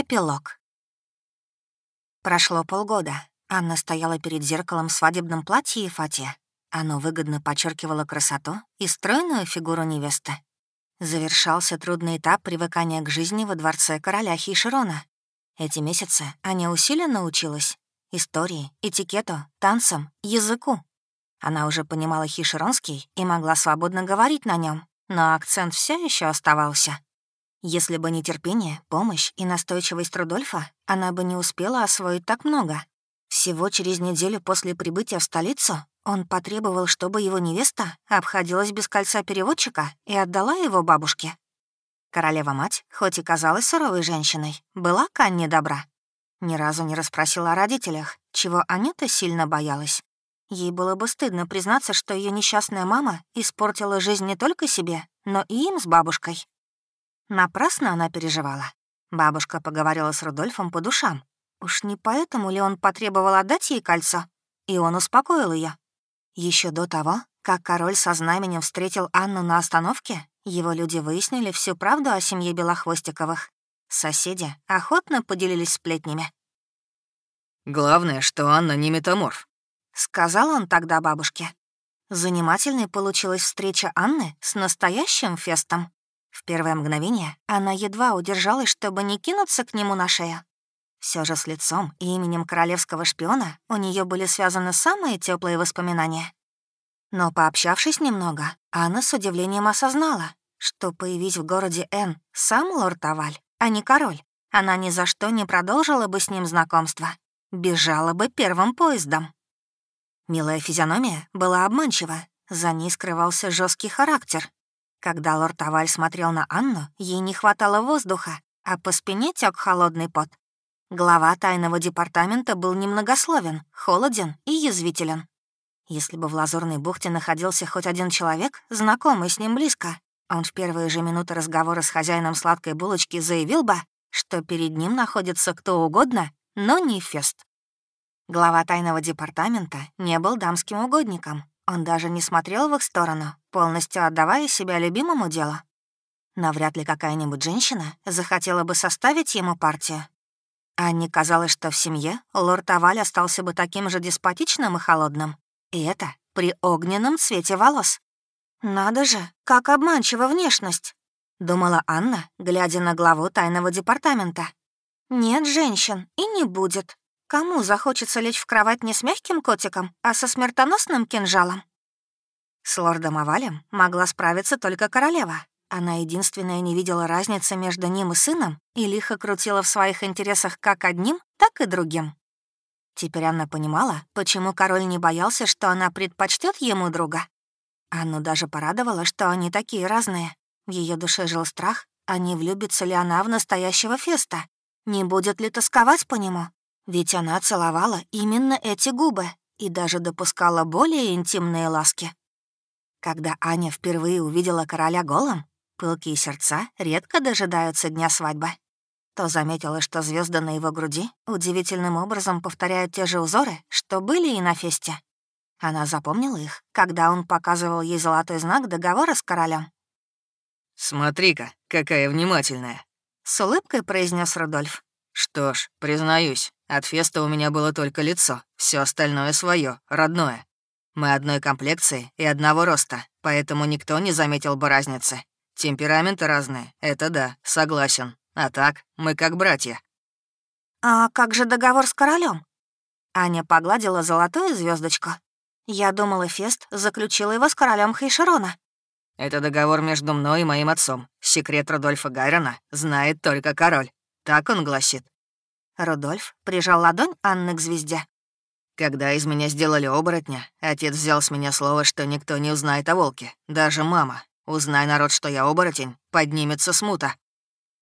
Эпилог. Прошло полгода. Анна стояла перед зеркалом в свадебном платье и фате. Оно выгодно подчеркивало красоту и стройную фигуру невесты. Завершался трудный этап привыкания к жизни во дворце короля Хишерона. Эти месяцы Аня усиленно училась истории, этикету, танцам, языку. Она уже понимала хишеронский и могла свободно говорить на нем, но акцент все еще оставался. Если бы не терпение, помощь и настойчивость Рудольфа, она бы не успела освоить так много. Всего через неделю после прибытия в столицу он потребовал, чтобы его невеста обходилась без кольца переводчика и отдала его бабушке. Королева-мать, хоть и казалась суровой женщиной, была к Анне добра. Ни разу не расспросила о родителях, чего Анюта сильно боялась. Ей было бы стыдно признаться, что ее несчастная мама испортила жизнь не только себе, но и им с бабушкой. Напрасно она переживала. Бабушка поговорила с Рудольфом по душам. Уж не поэтому ли он потребовал отдать ей кольцо? И он успокоил ее. Еще до того, как король со знаменем встретил Анну на остановке, его люди выяснили всю правду о семье Белохвостиковых. Соседи охотно поделились сплетнями. «Главное, что Анна не метаморф», — сказал он тогда бабушке. Занимательной получилась встреча Анны с настоящим фестом. В первое мгновение она едва удержалась, чтобы не кинуться к нему на шею. Все же с лицом и именем королевского шпиона у нее были связаны самые теплые воспоминания. Но пообщавшись немного, Анна с удивлением осознала, что появись в городе Н сам лорд Аваль, а не король, она ни за что не продолжила бы с ним знакомство, бежала бы первым поездом. Милая физиономия была обманчива, за ней скрывался жесткий характер, когда лорд Аваль смотрел на Анну, ей не хватало воздуха, а по спине тек холодный пот. Глава тайного департамента был немногословен, холоден и язвителен. Если бы в Лазурной бухте находился хоть один человек, знакомый с ним близко, он в первые же минуты разговора с хозяином сладкой булочки заявил бы, что перед ним находится кто угодно, но не Фест. Глава тайного департамента не был дамским угодником, он даже не смотрел в их сторону, полностью отдавая себя любимому делу. Но вряд ли какая-нибудь женщина захотела бы составить ему партию. Анне казалось, что в семье лорд Аваль остался бы таким же деспотичным и холодным. И это при огненном цвете волос. «Надо же, как обманчива внешность!» — думала Анна, глядя на главу тайного департамента. «Нет женщин и не будет. Кому захочется лечь в кровать не с мягким котиком, а со смертоносным кинжалом? С лордом Авалем могла справиться только королева. Она единственная не видела разницы между ним и сыном и лихо крутила в своих интересах как одним, так и другим. Теперь Анна понимала, почему король не боялся, что она предпочтет ему друга. Анну даже порадовало, что они такие разные. В ее душе жил страх, а не влюбится ли она в настоящего Феста, не будет ли тосковать по нему, ведь она целовала именно эти губы и даже допускала более интимные ласки. Когда Аня впервые увидела короля голым, пылкие сердца редко дожидаются дня свадьбы, то заметила, что звезды на его груди удивительным образом повторяют те же узоры, что были и на фесте. Она запомнила их, когда он показывал ей золотой знак договора с королем. «Смотри-ка, какая внимательная!» — с улыбкой произнес Рудольф. «Что ж, признаюсь, от Феста у меня было только лицо, все остальное свое, родное. Мы одной комплекции и одного роста, поэтому никто не заметил бы разницы. Темпераменты разные, это да, согласен. А так, мы как братья. «А как же договор с королем? Аня погладила золотую звездочку. Я думала, Фест заключил его с королем Хейшерона. Это договор между мной и моим отцом. Секрет Рудольфа Гайрона знает только король. Так он гласит. Рудольф прижал ладонь Анны к звезде. «Когда из меня сделали оборотня, отец взял с меня слово, что никто не узнает о волке, даже мама. Узнай, народ, что я оборотень, поднимется смута».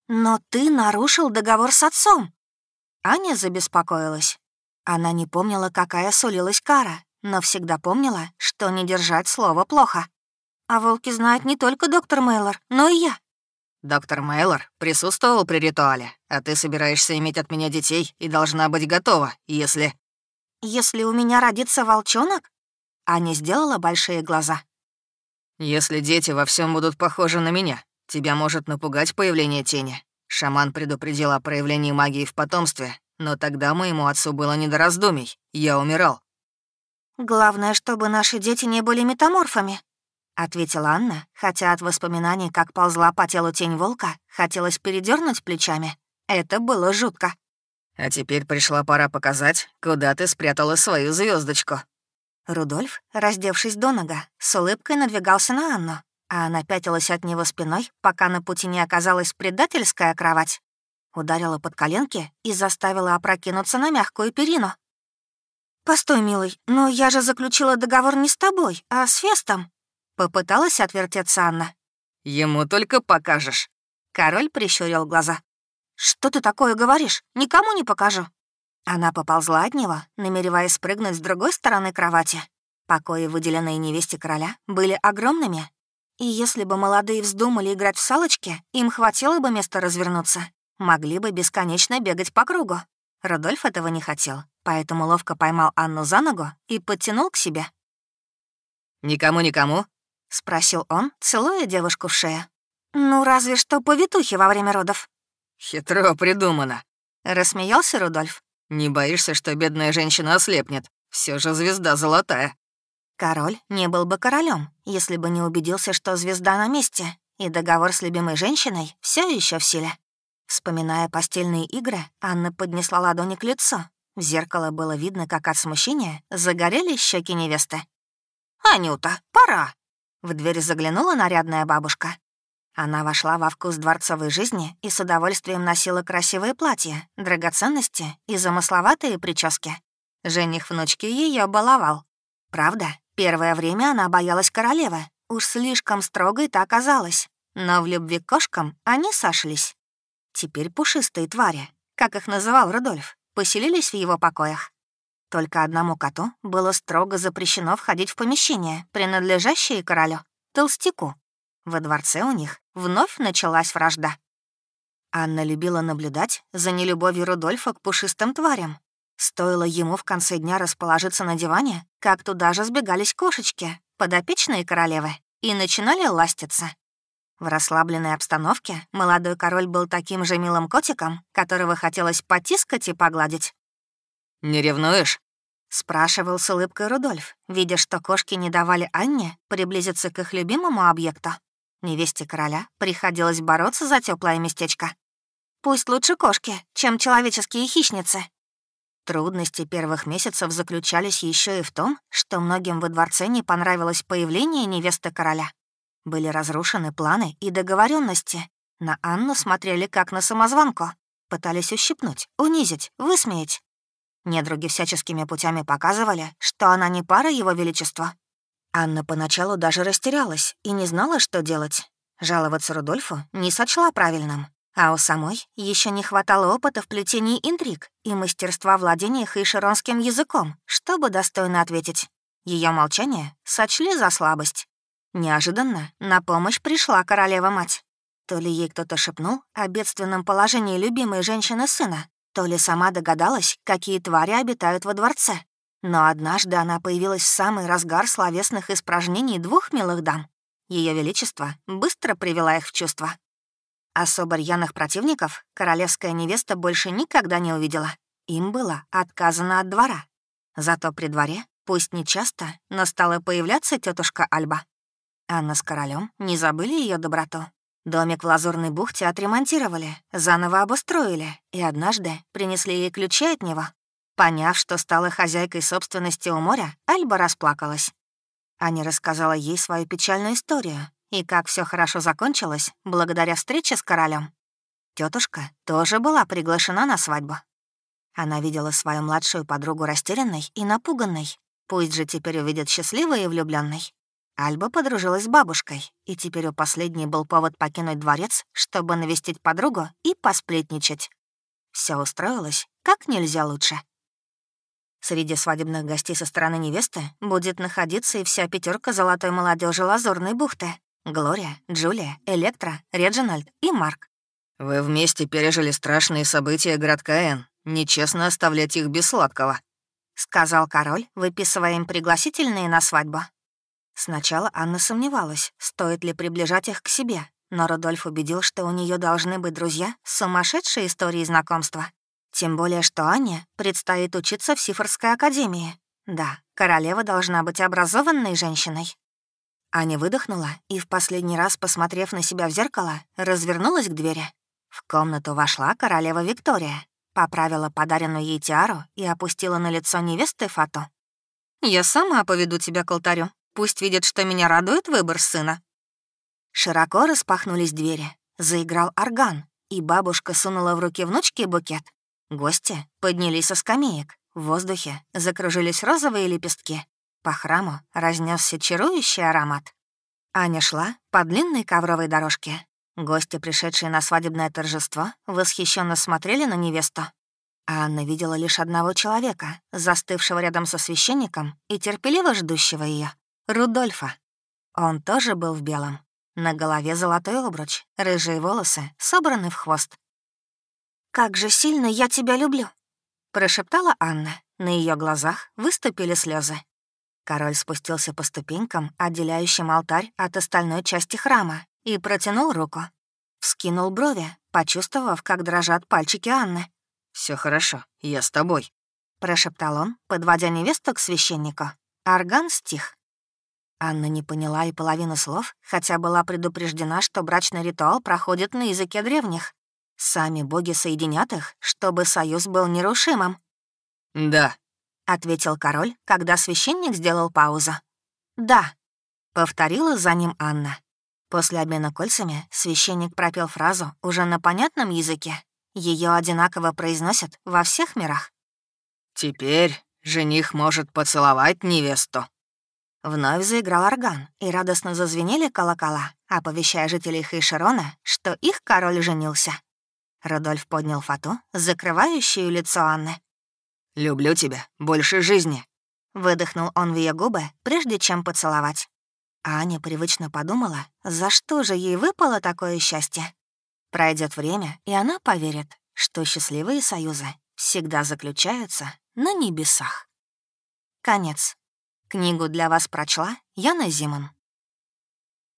«Но ты нарушил договор с отцом». Аня забеспокоилась. Она не помнила, какая сулилась кара, но всегда помнила, что не держать слово плохо. А волки знают не только доктор Мейлор, но и я. «Доктор Мейлор присутствовал при ритуале, а ты собираешься иметь от меня детей и должна быть готова, если...» «Если у меня родится волчонок?» Аня сделала большие глаза. «Если дети во всем будут похожи на меня, тебя может напугать появление тени. Шаман предупредил о проявлении магии в потомстве, но тогда моему отцу было не до раздумий. Я умирал. «Главное, чтобы наши дети не были метаморфами», — ответила Анна, хотя от воспоминаний, как ползла по телу тень волка, хотелось передернуть плечами. Это было жутко. «А теперь пришла пора показать, куда ты спрятала свою звездочку. Рудольф, раздевшись до нога, с улыбкой надвигался на Анну, а она пятилась от него спиной, пока на пути не оказалась предательская кровать. Ударила под коленки и заставила опрокинуться на мягкую перину. «Постой, милый, но я же заключила договор не с тобой, а с Фестом». Попыталась отвертеться Анна. «Ему только покажешь». Король прищурил глаза. «Что ты такое говоришь? Никому не покажу». Она поползла от него, намереваясь спрыгнуть с другой стороны кровати. Покои, выделенные невесте короля, были огромными. И если бы молодые вздумали играть в салочки, им хватило бы места развернуться. Могли бы бесконечно бегать по кругу. Рудольф этого не хотел, поэтому ловко поймал Анну за ногу и подтянул к себе. «Никому-никому?» — спросил он, целуя девушку в шею. «Ну, разве что повитухи во время родов». «Хитро придумано», — рассмеялся Рудольф. «Не боишься, что бедная женщина ослепнет? Все же звезда золотая». Король не был бы королем, если бы не убедился, что звезда на месте, и договор с любимой женщиной все еще в силе. Вспоминая постельные игры, Анна поднесла ладони к лицу. В зеркало было видно, как от смущения загорели щеки невесты. «Анюта, пора!» В дверь заглянула нарядная бабушка. Она вошла во вкус дворцовой жизни и с удовольствием носила красивые платья, драгоценности и замысловатые прически. Жених внучки ее баловал. Правда, первое время она боялась королевы. Уж слишком строгой так оказалось. Но в любви к кошкам они сошлись. Теперь пушистые твари, как их называл Рудольф, поселились в его покоях. Только одному коту было строго запрещено входить в помещение, принадлежащее королю, толстяку. Во дворце у них вновь началась вражда. Анна любила наблюдать за нелюбовью Рудольфа к пушистым тварям. Стоило ему в конце дня расположиться на диване, как туда же сбегались кошечки, подопечные королевы, и начинали ластиться. В расслабленной обстановке молодой король был таким же милым котиком, которого хотелось потискать и погладить. «Не ревнуешь?» — спрашивал с улыбкой Рудольф, видя, что кошки не давали Анне приблизиться к их любимому объекту. Невесте короля приходилось бороться за теплое местечко. «Пусть лучше кошки, чем человеческие хищницы». Трудности первых месяцев заключались еще и в том, что многим во дворце не понравилось появление невесты короля. Были разрушены планы и договоренности. На Анну смотрели как на самозванку. Пытались ущипнуть, унизить, высмеять. Недруги всяческими путями показывали, что она не пара его величества. Анна поначалу даже растерялась и не знала, что делать. Жаловаться Рудольфу не сочла правильным, а у самой еще не хватало опыта в плетении интриг и мастерства владения хайшеронским языком, чтобы достойно ответить. Ее молчание сочли за слабость. Неожиданно на помощь пришла королева-мать. То ли ей кто-то шепнул о бедственном положении любимой женщины сына, то ли сама догадалась, какие твари обитают во дворце. Но однажды она появилась в самый разгар словесных испражнений двух милых дам. Ее Величество быстро привела их в чувство. Особо рьяных противников королевская невеста больше никогда не увидела. Им было отказано от двора. Зато при дворе, пусть не часто, но стала появляться тетушка Альба. Анна с королем не забыли ее доброту. Домик в Лазурной бухте отремонтировали, заново обустроили, и однажды принесли ей ключи от него. Поняв, что стала хозяйкой собственности у моря, Альба расплакалась. Аня рассказала ей свою печальную историю и как все хорошо закончилось благодаря встрече с королем. Тетушка тоже была приглашена на свадьбу. Она видела свою младшую подругу растерянной и напуганной. Пусть же теперь увидит счастливой и влюбленной. Альба подружилась с бабушкой, и теперь у последней был повод покинуть дворец, чтобы навестить подругу и посплетничать. Все устроилось как нельзя лучше. Среди свадебных гостей со стороны невесты будет находиться и вся пятерка золотой молодежи Лазурной бухты. Глория, Джулия, Электра, Реджинальд и Марк. «Вы вместе пережили страшные события городка Эн. Нечестно оставлять их без сладкого», — сказал король, выписывая им пригласительные на свадьбу. Сначала Анна сомневалась, стоит ли приближать их к себе, но Рудольф убедил, что у нее должны быть друзья с сумасшедшей историей знакомства. Тем более, что Ане предстоит учиться в Сифорской академии. Да, королева должна быть образованной женщиной. Аня выдохнула и, в последний раз посмотрев на себя в зеркало, развернулась к двери. В комнату вошла королева Виктория, поправила подаренную ей тиару и опустила на лицо невесты фату. «Я сама поведу тебя к алтарю. Пусть видят, что меня радует выбор сына». Широко распахнулись двери. Заиграл орган, и бабушка сунула в руки внучки букет. Гости поднялись со скамеек. В воздухе закружились розовые лепестки. По храму разнесся чарующий аромат. Аня шла по длинной ковровой дорожке. Гости, пришедшие на свадебное торжество, восхищенно смотрели на невесту. А Анна видела лишь одного человека, застывшего рядом со священником и терпеливо ждущего ее Рудольфа. Он тоже был в белом. На голове золотой обруч, рыжие волосы собраны в хвост. «Как же сильно я тебя люблю!» — прошептала Анна. На ее глазах выступили слезы. Король спустился по ступенькам, отделяющим алтарь от остальной части храма, и протянул руку. Вскинул брови, почувствовав, как дрожат пальчики Анны. Все хорошо, я с тобой», — прошептал он, подводя невесту к священнику. Орган стих. Анна не поняла и половины слов, хотя была предупреждена, что брачный ритуал проходит на языке древних. Сами боги соединят их, чтобы союз был нерушимым. «Да», — ответил король, когда священник сделал паузу. «Да», — повторила за ним Анна. После обмена кольцами священник пропел фразу уже на понятном языке. Ее одинаково произносят во всех мирах. «Теперь жених может поцеловать невесту». Вновь заиграл орган, и радостно зазвенели колокола, оповещая жителей Хейшерона, что их король женился. Родольф поднял фату, закрывающую лицо Анны. «Люблю тебя больше жизни», — выдохнул он в ее губы, прежде чем поцеловать. А Аня привычно подумала, за что же ей выпало такое счастье. Пройдет время, и она поверит, что счастливые союзы всегда заключаются на небесах. Конец. Книгу для вас прочла Яна Зиман.